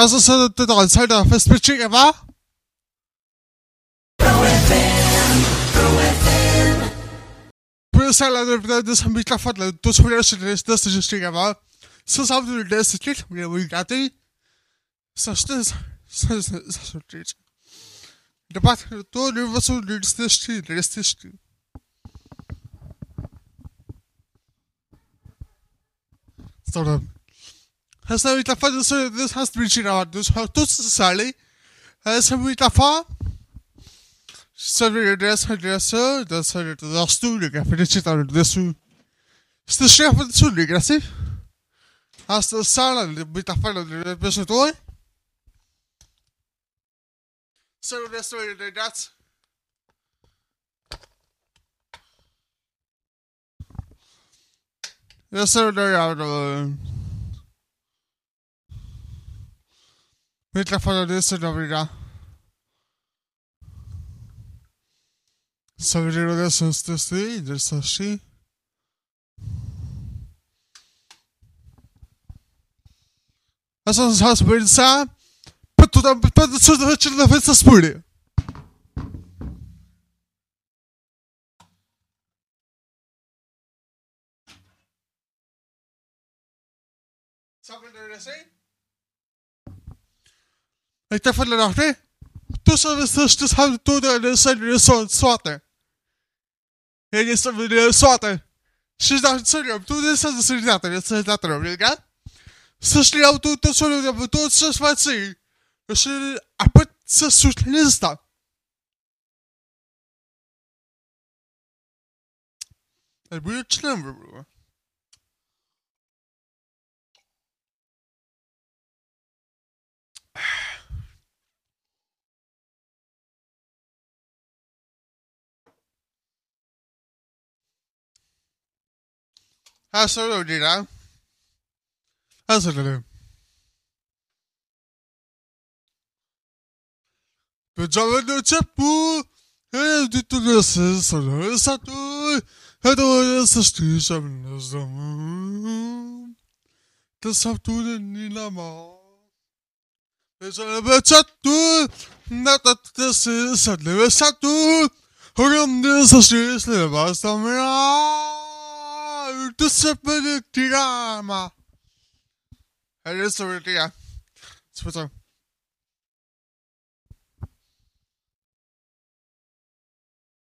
Alltså så totalt sålda för Splitchiga, va? Plus alla de som vi klaffat, då skulle jag skulle läsa det just stiga, va? Så sa du det så klick, men jag vill gata i. Så stös, så så så så klick. Debatt, då du var så lyst det stil, det stil. Stop das habe ich davon, das, das hast du schon gemacht, das hast du, Sally. Das habe ich davon. Sorry, das hat das so, das hat das auch du, Digga, für dich dann das so. Ist das schwer von zu, Digga, das ist? Hast du Sally mit davon, das bist du? Sorry, das war das. Ja, sorry, ja, så här. Потом потом потом så det skulle det så spule. Saben det sig? Ik dacht van de nacht, hè? Tussen de zusters hadden toen de zin zo'n zwarte. Ich dachte von der Nacht, nee, du sollst das, das haben, du, das soll, das soll, Sorte. Ja, das soll, das Sorte. Și da, să le tu de să se dată, să se dată, obligat? Să și iau tu tot solul de tot să-și faci. Și apoi să susțin asta. Dar bine, ce n-am vrut, Hazır ol Dila. Hazır ol. Böcağın ölçep bu. Her dütülüyorsun sana satır. Her doğru sıçtıysam ne zaman. Tasavvurun ilama. Böcağın ölçep bu. Ne tatlısın sen ne satır. Hırım diyorsun sıçtıysam ne zaman. Drama. Är det så det är? Så så.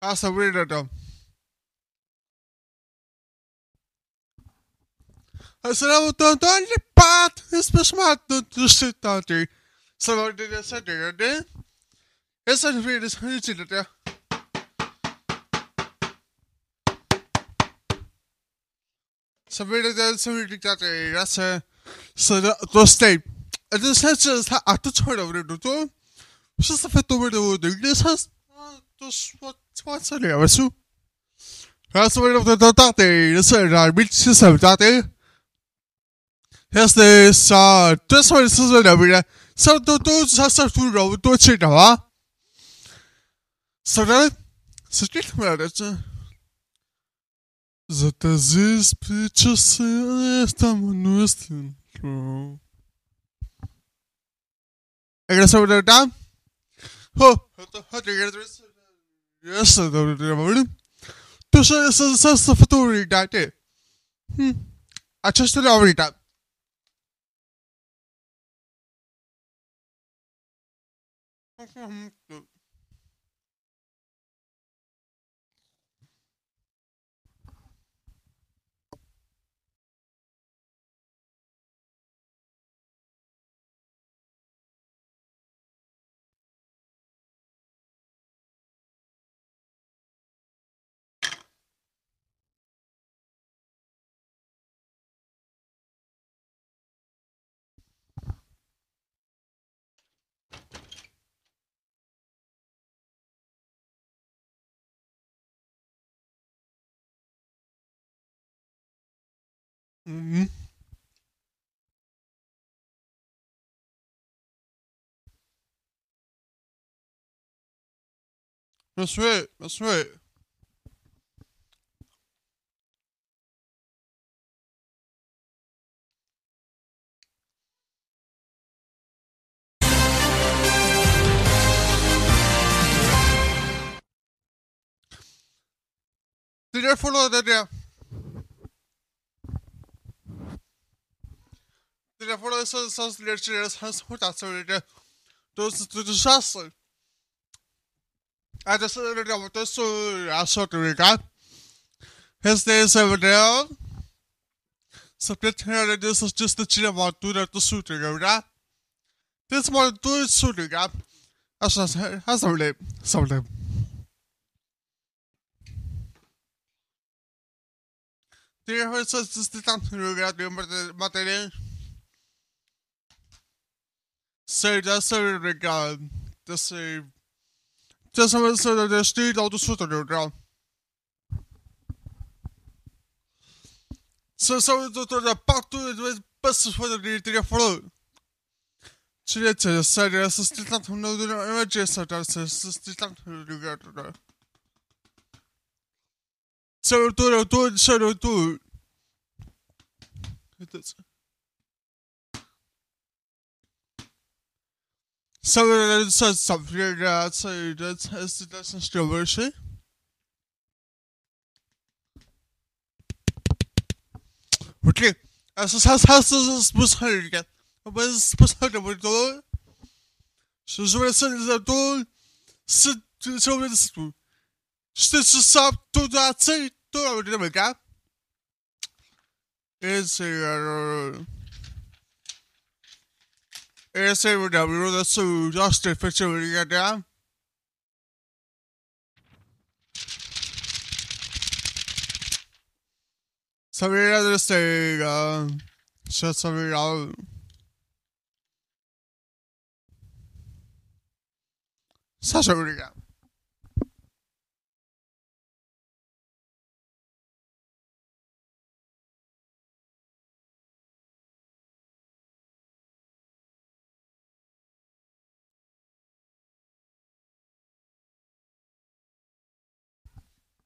Alltså weird då. Alltså det var då då lipat. Det då du sitter där. Så var det det så det det. Jag sa det det det. Så det să să to stai. Edhe sa që sa ato çfarë do vërë to, sa sa fetu vërë do të sa to çfarë çfarë sa leva su. Rasa vërë do të tate, rasa arbit si sa tate. Este sa të sa vërë sa vërë vërë. Sa do to sa sa tu vërë do të çeta va. Sa vërë sa çfarë vërë that these pictures estamos nuestro. Regreso a la Yes, Tușa să să să făturitate. Aceasta le-au uitat. Mm-hmm. Mm-hmm. That's right. That's right. Three or four, that yeah. Tyle wolę są są leczy smuta są leczy. To jest to jest szas. A to są leczy to są a są. His name is Everdale. Subject here this is just the chill about to the shooting, right? This one do is shooting up. As as a lip, some lip. Dear, it's just the time to get the material. Sei, de sei, das sei, das steht auf der Sutter, Sessão doutora Pato do Passo Foda de Tria Flor. Direita, sério, essa cidade não é emergência, essa se não é Senhor, doutor, doutor, senhor, doutor. Så, så, så bliver der til det teste, der som styrelse. Okay, altså så har så spørgsmål igen. Og hvad spørgsmål der var dårlig? Så så var det sådan, der dårlig. Så så var det sådan. Så så så du der til, du der var det der med gang. Det er ASAW, that's the Dusty facility, goddamn. Somebody other say, uh, shut somebody out. Sasha, what do you got?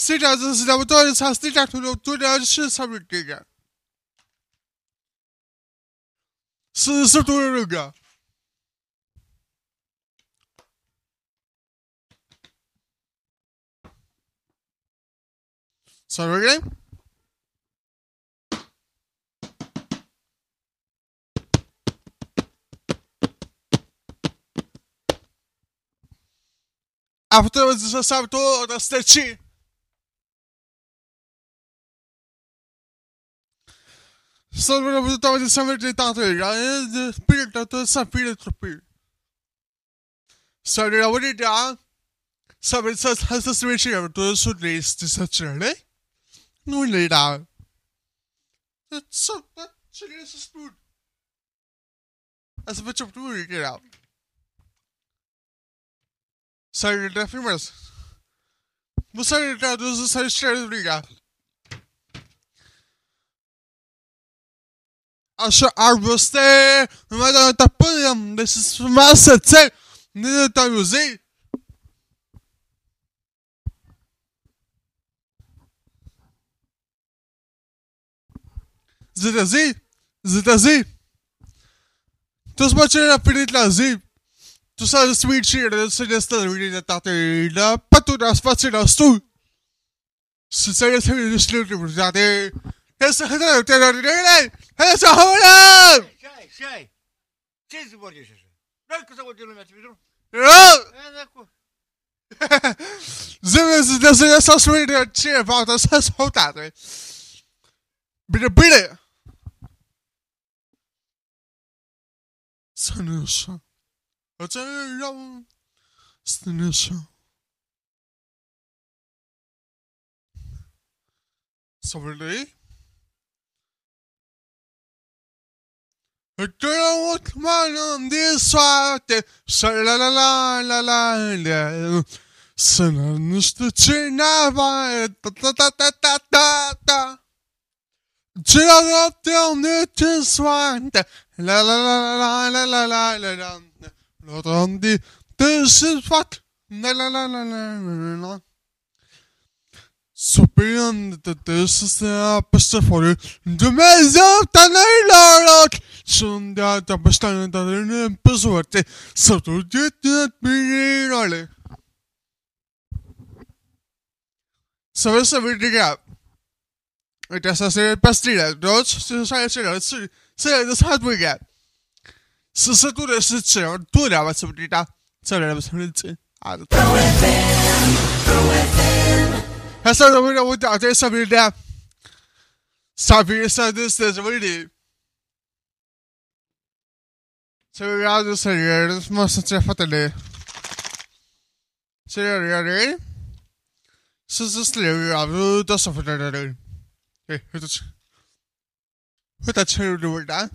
sıcak laboratuvarı sıcak laboratuvarı sabırlıkla. Sınırsız durumda. Sorry After the Sabto, the Stretchy. Săptămâna de samarititate, eu să fie trupir. Să ne auditea, să vezi să se vede tu sunt este să cere, nu le da. Să ce le să spun. Asta facem eu era. Să ne da frumos. Să ne da dus să-i cere, nu Usher Harvester, madame t'as pas de suspense, c'est de ta musique. Tous de la zip. Tout ça, le sweet le le la patou dans ce dans ce tout. C'est c'est le slot, le tarté. That's a home run! Чай, чай. Чай забориш. to за година ме ти видел. Zimmer is das ist das schon wieder chill about das ist so da. Bitte bitte. Sinisha. Erzähl Sinisha. Sorry. Unutmanım diye saatte Sıralalalalalalala Sınırın üstü çiğne var Ta ta ta ta ta ta Çıralattığım nütü svante La la la la la la la la la La la di This is what La la la la la la Superior, this is the opposite for you. The mess of the night, Lord. Sunda da bestanden dat er een bezorte. Zat er dit net meer alle. Zo is het weer gap. Het is als een pastilla. Dood, ze zijn het zeer. Ze Say it's hard weer gap. Ze zat toen is het zeer. Doe daar wat ze betreft. Zo daar was het zeer. Go within, go within. Hij staat er weer op de auto. Hij staat weer daar. Staat weer, staat dit, dit, wat je doet. Så ja, du ser det. Du måste träffa till det. Så gör jag det. Så så slår jag av ut och så för det där. Hej, hur det? Hur det ser du där?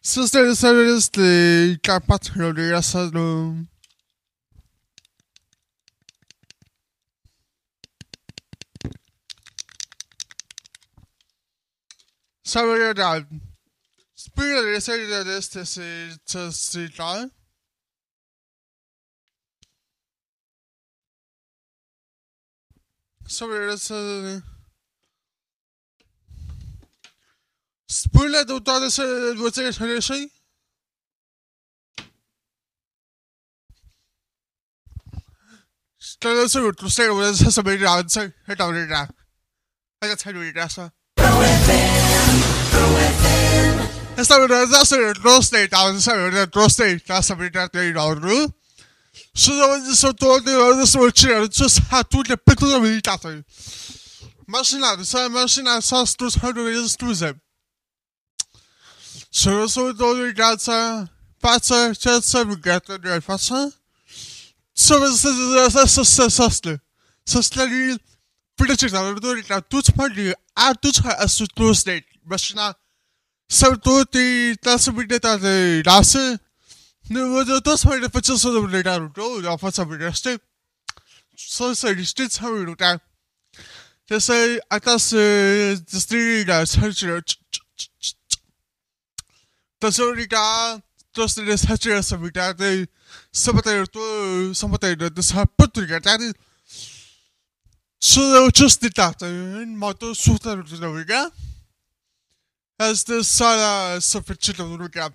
Så står det så det är kapat hur det är så då. Så gör jag det. Spiller i serien deres til sitt lag. Så blir det så Spillet ut av vår regi. Stella så ut til å se hvordan det ser ut. Helt avgjørende. Jeg kan ta det videre, så. ரோஸ்லைட் அவன் ரோஸ்லைட் அவரு Så var det så dårligt, og det så chillt, så har du det bedre ved dig. Maskiner, så er maskiner, så stod har du det stod Så var så dårligt, at så bare så tæt, så vi gør det, det var så. Så var det så så så så så så slet ikke. Fordi det er dårligt, at du tager det, at du tager at du tager det, maskiner, Saltou tem tá subdetada raça. Eu a fazer que eu sou do militar, eu já faço a minha step. Só se distance how you tá. त्यसै आकाश जस्तै छर्चेर तसरीका तसले छर्चेर da त्यही सबैतिर त्यो सबैतिर त्यो सबैतिर त्यहाँदेखि सुस्ती तातो म त सुस्ता रुटेर Asta sala suferită în rugat.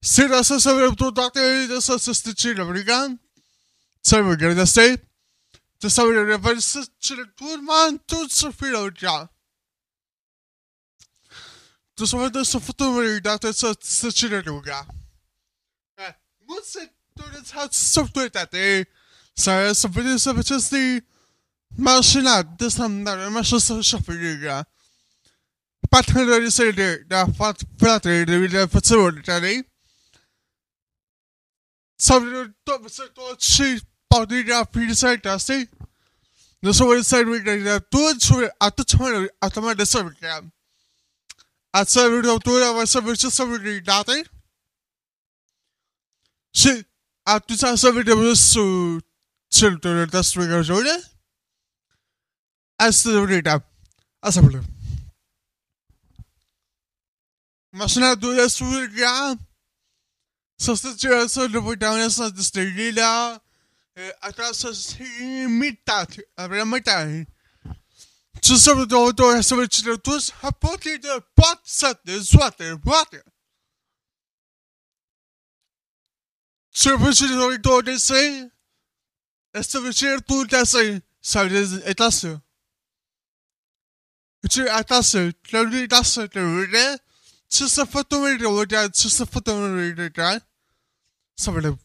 Sira să se vrem toate de să se stăcire, brigan? Să mă gândi asta Te să vrem rever să cele turman tot să fie la urgea. Tu să vedem să fătăm veritate să se cere ruga. Nu se doreți hați software, tate. Să vedem să vedeți Mentionat descendere Mâche sur Chapeluga. Patriote solide de la fratrie de la future d'Italie. Soprattutto se tutti parti da finire tasti, non solo servire da tutti a tutti a tomare da servire. A servire tutto la servizio servire dati. Sì, a tutti a servire su certo da sfigurare. as to the data assembled. Masna do the data, substitute the protagonist of the data, atrás imitat, abrir imitar. Så som då då jag som inte då dus har på det på sätt det svarte svarte. Så på sig då då det säger. Det så vi ser du det säger. Så det är det så. Bütün attention, l'année dans ce relais, sur sa photo, il regarde, sur sa photo, il regarde. Ça va le.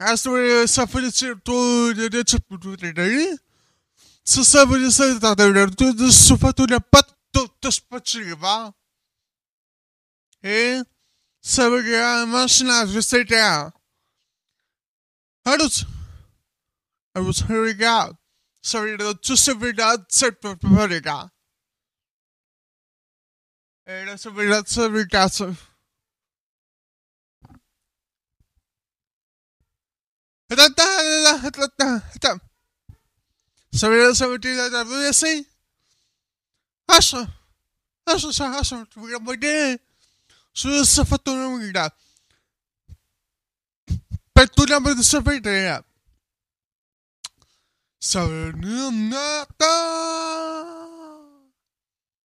As we suffered to the nature to the day, so somebody said that they were to the sofa to the pat to the spachiva. Eh, so we are mentioned as we sit down. How does I was hurrying out? Sorry, to separate out, separate out. Era sobre mi caso. Sobre la sometida de la sí. Eso. Eso, eso, eso. Tuviera muy bien. Su desafatura muy grave. Petula me desafatura. Sobre nada.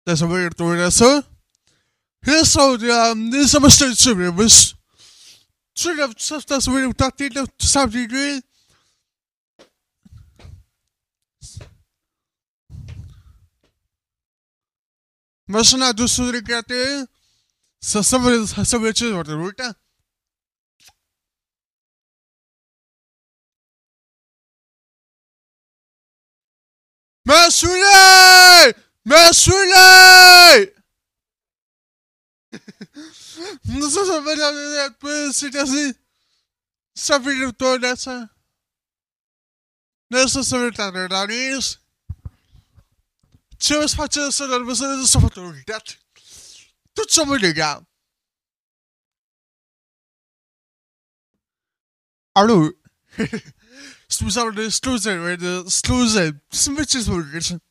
Desafatura tuviera eso. Yes, so um, this is a state survey. Was sort of stuff that's really without the subject degree. मसना दूसरे कहते हैं सब सब अच्छे होते हैं बेटा Mesule! Mesule! Vai depois se assim. Só viram toda essa. Nessa secretaria isso. Eu faço essa você não só fotografia. Tudo muito legal. Alô. Sluser, sluser, sluser, smykker smykker.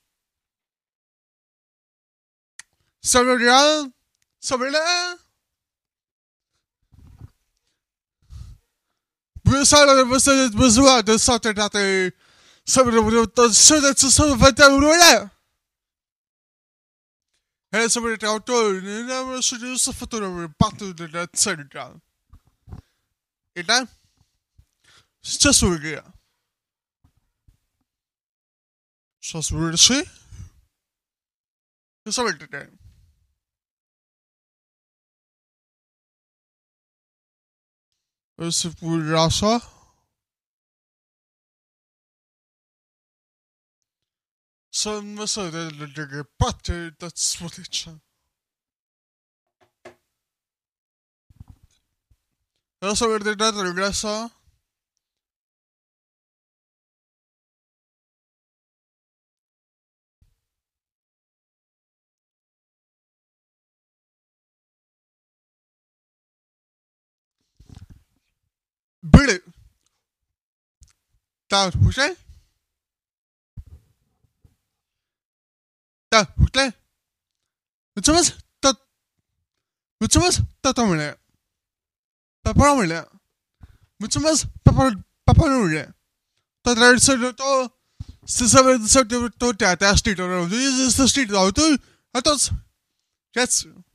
Sabrina, Sabrina. Busala, você busua de sorte da te. Sabrina, você suda de sua vanta urulha. É sobre o autor, não é sobre o seu futuro, pato de la cerca. Então, já surgiu. Zoals we dat zien. Dat Rasa. Sen vad sa du? Lägger butter, that's what it is. Jag såg det där du gräsade. Billy. Daar Hussein. Daar Hussein. Mutsumas. Dat. Mutsumas. Dat omele. Papa omele. Mutsumas. Papa. Papa omele. Dat rijdt zo dat. Ze zijn zo dat. Dat is de street. Dat is de street. Dat is de street. Dat is de street.